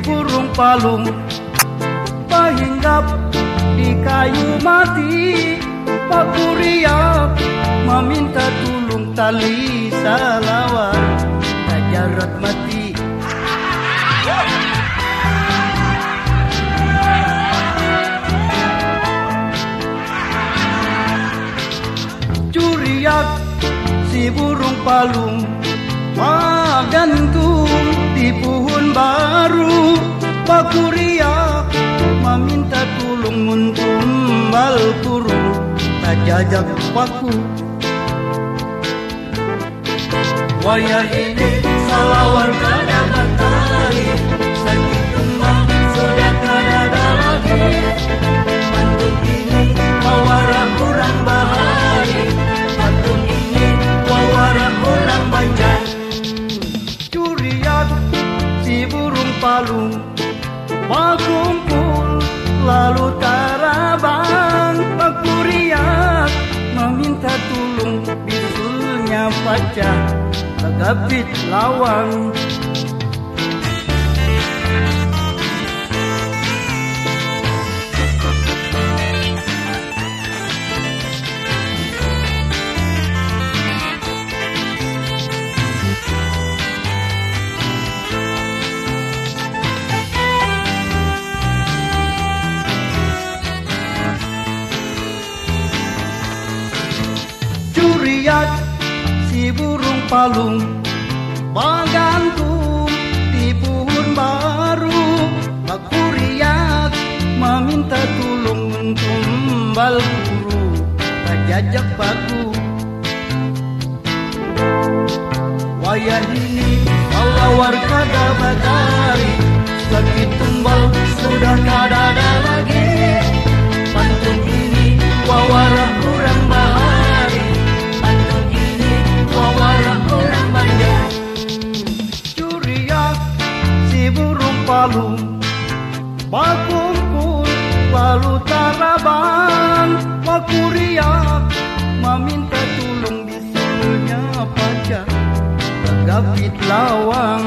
burung palung. Pahinggap di kayu mati. Pak Kuria meminta tulung tali salawan Tajarat mati. Curiak si burung palung. Magantung di pohon baru Pakuria meminta tulung muntumbal kurung Tak jajak paku Wayah ini salawar kada matahari Berkumpul lalu tarabang Pakuriak meminta tulung bisulnya pacah Tegapit lawang palung Bagantung di pohon baru. Bakuriak meminta tulung tumbal guru Kajajak baku Wayah ini Alawar kada badari Sakit tumbal sudah kada ada Berkumpul lalu taraban. Wakuriak meminta tulung bisulnya pajak. Tegapit lawang